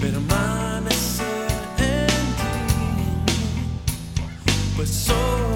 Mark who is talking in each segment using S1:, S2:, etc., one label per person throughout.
S1: Permanecer en ti, pues soy.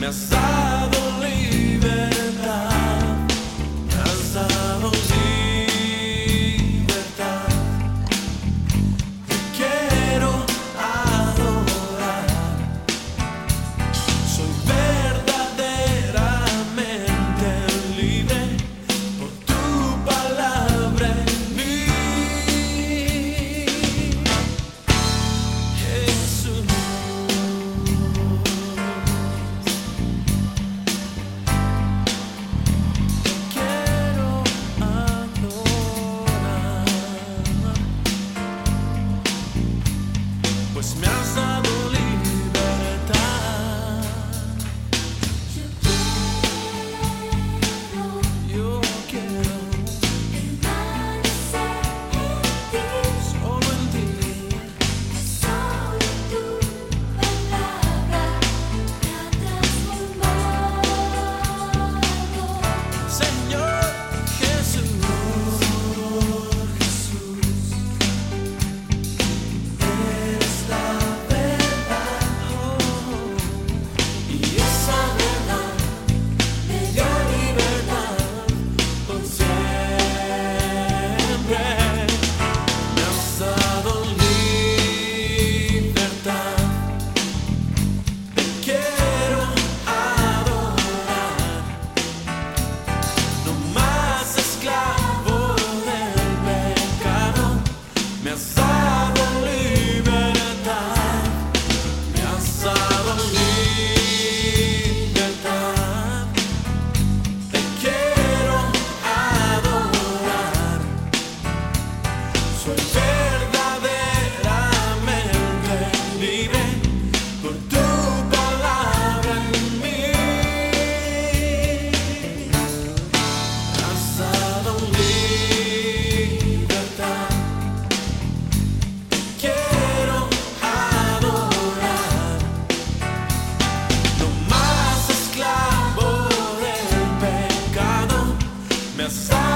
S1: mensagem. just